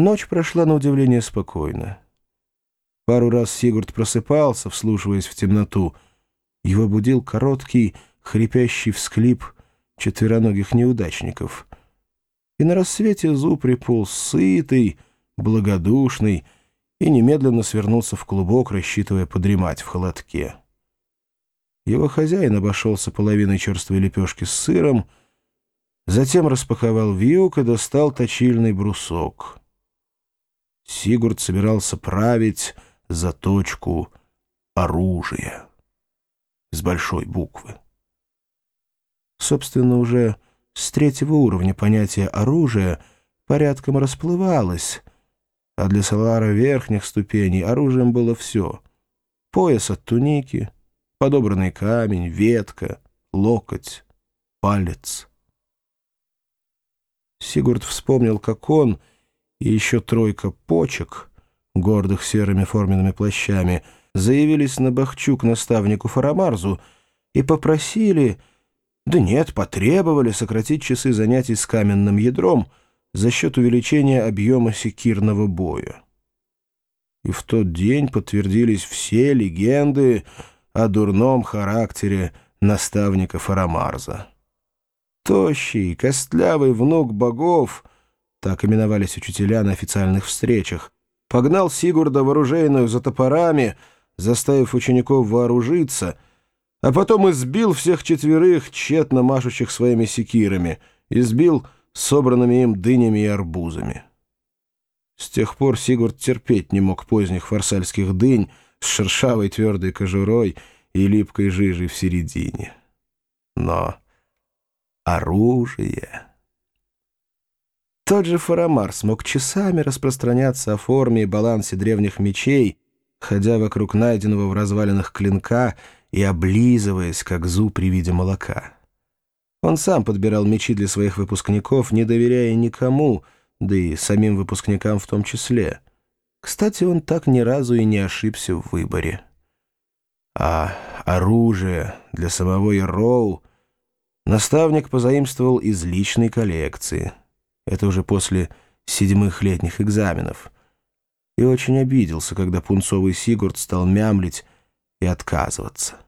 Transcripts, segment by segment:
Ночь прошла на удивление спокойно. Пару раз Сигурд просыпался, вслушиваясь в темноту. Его будил короткий, хрипящий всклип четвероногих неудачников. И на рассвете Зу приполз сытый, благодушный, и немедленно свернулся в клубок, рассчитывая подремать в холодке. Его хозяин обошелся половиной черствой лепешки с сыром, затем распаковал вьюг и достал точильный брусок. Сигурд собирался править заточку оружия с большой буквы. Собственно, уже с третьего уровня понятие оружия порядком расплывалось, а для Салара верхних ступеней оружием было все — пояс от туники, подобранный камень, ветка, локоть, палец. Сигурд вспомнил, как он и еще тройка почек — гордых серыми форменными плащами, заявились на Бахчу к наставнику Фарамарзу и попросили, да нет, потребовали сократить часы занятий с каменным ядром за счет увеличения объема секирного боя. И в тот день подтвердились все легенды о дурном характере наставника Фарамарза. Тощий, костлявый внук богов, так именовались учителя на официальных встречах, погнал Сигурда вооруженную за топорами, заставив учеников вооружиться, а потом избил всех четверых, тщетно машущих своими секирами, избил собранными им дынями и арбузами. С тех пор Сигурд терпеть не мог поздних фарсальских дынь с шершавой твердой кожурой и липкой жижей в середине. Но оружие... Тот же Фарамар смог часами распространяться о форме и балансе древних мечей, ходя вокруг найденного в развалинах клинка и облизываясь, как зуб при виде молока. Он сам подбирал мечи для своих выпускников, не доверяя никому, да и самим выпускникам в том числе. Кстати, он так ни разу и не ошибся в выборе. А оружие для самого Яроу наставник позаимствовал из личной коллекции — это уже после седьмых летних экзаменов. И очень обиделся, когда пунцовый Сигурд стал мямлить и отказываться.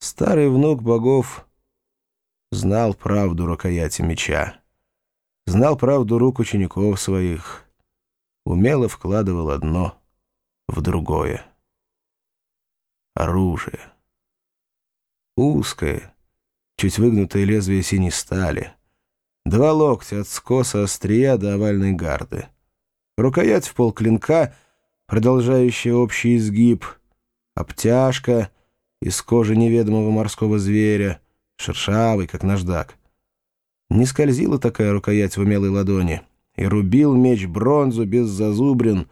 Старый внук богов знал правду рукояти меча, знал правду рук учеников своих, умело вкладывал одно в другое. Оружие. Узкое, чуть выгнутое лезвие синей стали — Два локтя от скоса острия до овальной гарды. Рукоять в пол клинка, продолжающая общий изгиб. Обтяжка из кожи неведомого морского зверя, шершавый, как наждак. Не скользила такая рукоять в умелой ладони, и рубил меч бронзу без зазубрин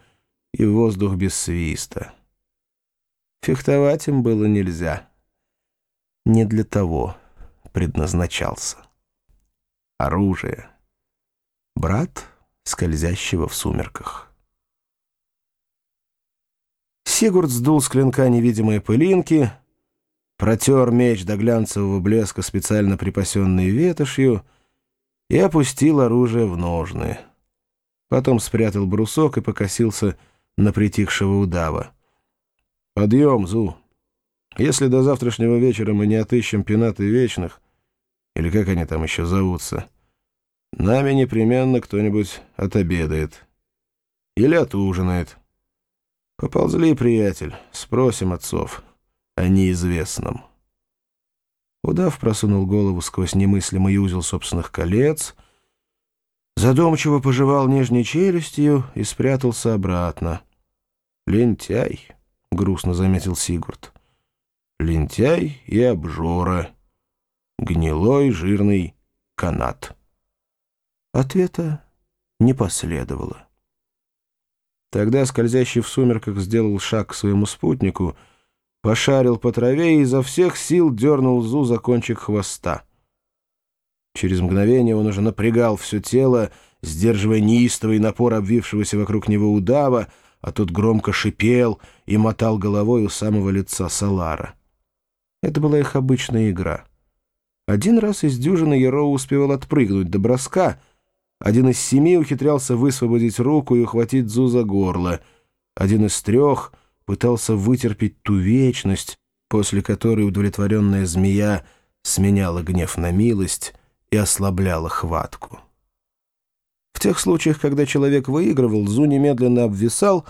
и воздух без свиста. Фехтовать им было нельзя. Не для того предназначался оружие. Брат, скользящего в сумерках. Сигурд сдул с клинка невидимые пылинки, протер меч до глянцевого блеска, специально припасенный ветошью, и опустил оружие в ножны. Потом спрятал брусок и покосился на притихшего удава. «Подъем, Зу! Если до завтрашнего вечера мы не отыщем пенаты вечных, или как они там еще зовутся, нами непременно кто-нибудь отобедает. Или отужинает. Поползли, приятель, спросим отцов о неизвестном. Удав просунул голову сквозь немыслимый узел собственных колец, задумчиво пожевал нижней челюстью и спрятался обратно. «Лентяй», — грустно заметил Сигурд. «Лентяй и обжора» гнилой жирный канат. Ответа не последовало. Тогда скользящий в сумерках сделал шаг к своему спутнику, пошарил по траве и изо всех сил дернул Зу за кончик хвоста. Через мгновение он уже напрягал все тело, сдерживая неистовый напор обвившегося вокруг него удава, а тот громко шипел и мотал головой у самого лица Салара. Это была их обычная игра — один раз из дюжины Яроу успевал отпрыгнуть до броска, Один из семи ухитрялся высвободить руку и ухватить Зу за горло. Один из трех пытался вытерпеть ту вечность, после которой удовлетворенная змея сменяла гнев на милость и ослабляла хватку. В тех случаях, когда человек выигрывал, Зу немедленно обвисал,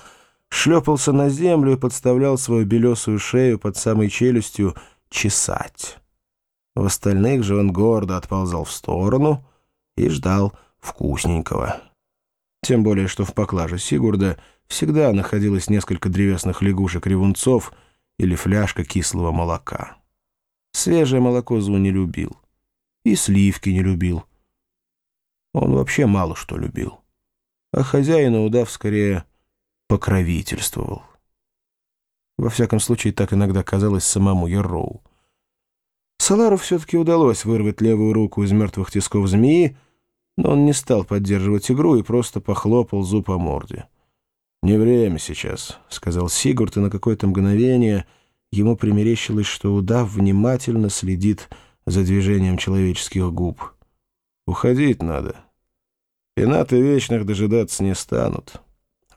шлепался на землю и подставлял свою белесую шею под самой челюстью чесать. В остальных же он гордо отползал в сторону и ждал вкусненького. Тем более, что в поклаже Сигурда всегда находилось несколько древесных лягушек-ревунцов или фляжка кислого молока. Свежее молоко Зу не любил. И сливки не любил. Он вообще мало что любил. А хозяина удав скорее покровительствовал. Во всяком случае, так иногда казалось самому Яроу. Салару все-таки удалось вырвать левую руку из мертвых тисков змеи, но он не стал поддерживать игру и просто похлопал зуб по морде. «Не время сейчас», — сказал Сигурд, и на какое-то мгновение ему примерещилось, что удав внимательно следит за движением человеческих губ. «Уходить надо». Пенаты вечных дожидаться не станут.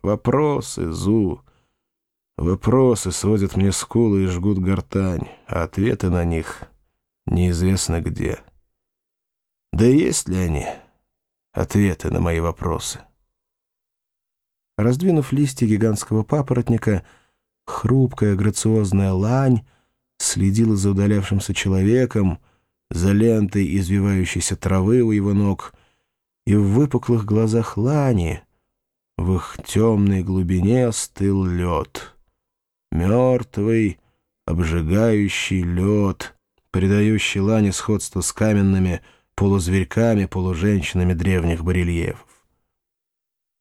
Вопросы, Зу. Вопросы сводят мне скулы и жгут гортань, а ответы на них неизвестно где. Да есть ли они, ответы на мои вопросы? Раздвинув листья гигантского папоротника, хрупкая грациозная лань следила за удалявшимся человеком, за лентой извивающейся травы у его ног — и в выпуклых глазах Лани в их темной глубине стыл лед. Мертвый, обжигающий лед, придающий Лане сходство с каменными полузверьками, полуженщинами древних барельефов.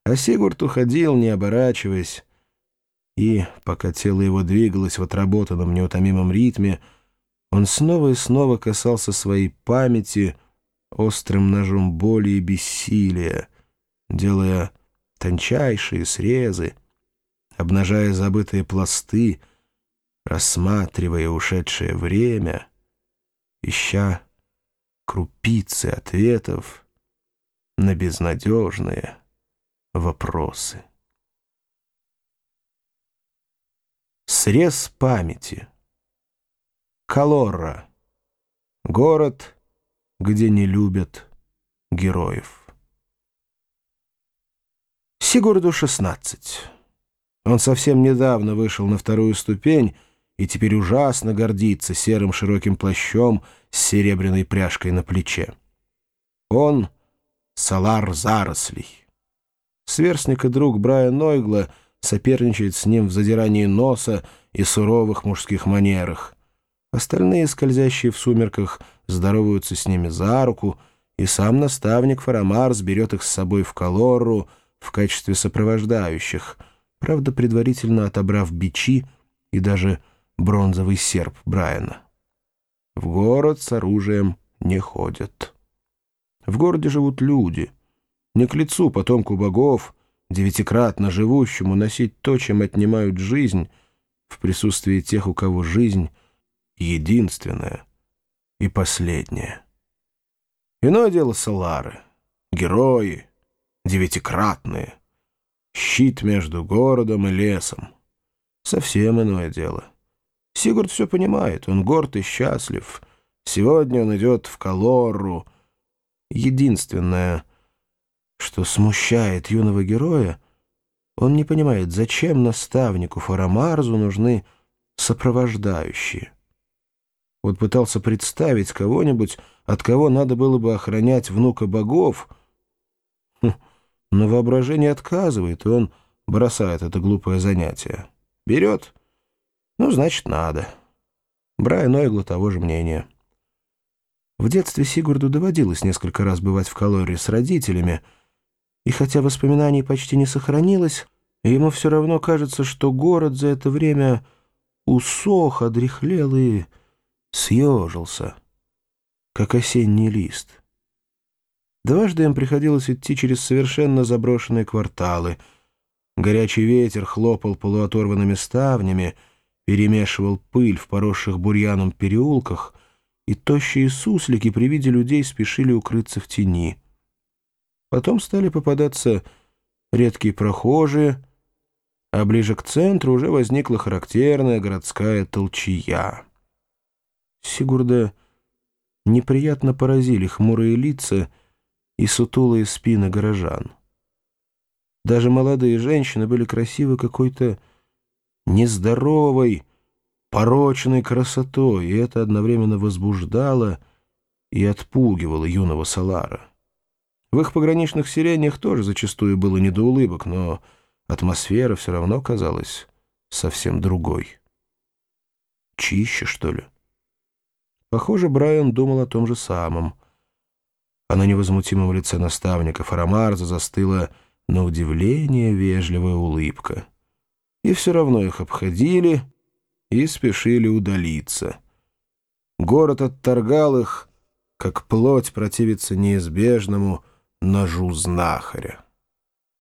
А Сигурд уходил, не оборачиваясь, и, пока тело его двигалось в отработанном неутомимом ритме, он снова и снова касался своей памяти — острым ножом боли и бессилия, делая тончайшие срезы, обнажая забытые пласты, рассматривая ушедшее время, ища крупицы ответов на безнадежные вопросы. Срез памяти. Калорра. Город где не любят героев. Сигурду 16. Он совсем недавно вышел на вторую ступень и теперь ужасно гордится серым широким плащом с серебряной пряжкой на плече. Он — салар зарослей. Сверстник и друг Брайан Нойгла соперничает с ним в задирании носа и суровых мужских манерах. Остальные, скользящие в сумерках, здороваются с ними за руку, и сам наставник Фарамарс берет их с собой в Калору в качестве сопровождающих, правда, предварительно отобрав бичи и даже бронзовый серп Брайана. В город с оружием не ходят. В городе живут люди. Не к лицу потомку богов, девятикратно живущему, носить то, чем отнимают жизнь, в присутствии тех, у кого жизнь — единственное и последнее. Иное дело Салары, герои, девятикратные, щит между городом и лесом. Совсем иное дело. Сигурд все понимает, он горд и счастлив. Сегодня он идет в Калору. Единственное, что смущает юного героя, он не понимает, зачем наставнику Фарамарзу нужны сопровождающие. Вот пытался представить кого-нибудь, от кого надо было бы охранять внука богов. Хм, но воображение отказывает, и он бросает это глупое занятие. Берет? Ну, значит, надо. Брайан Ойгла того же мнения. В детстве Сигурду доводилось несколько раз бывать в Калоре с родителями, и хотя воспоминаний почти не сохранилось, ему все равно кажется, что город за это время усох, одряхлел и съежился, как осенний лист. Дважды им приходилось идти через совершенно заброшенные кварталы. Горячий ветер хлопал полуоторванными ставнями, перемешивал пыль в поросших бурьяном переулках, и тощие суслики при виде людей спешили укрыться в тени. Потом стали попадаться редкие прохожие, а ближе к центру уже возникла характерная городская толчья. Сигурда неприятно поразили хмурые лица и сутулые спины горожан. Даже молодые женщины были красивы какой-то нездоровой, порочной красотой, и это одновременно возбуждало и отпугивало юного Салара. В их пограничных селениях тоже зачастую было не до улыбок, но атмосфера все равно казалась совсем другой. Чище, что ли? Похоже, Брайан думал о том же самом. А на невозмутимом лице наставника Фарамарза застыла на удивление вежливая улыбка. И все равно их обходили и спешили удалиться. Город отторгал их, как плоть противится неизбежному ножу знахаря.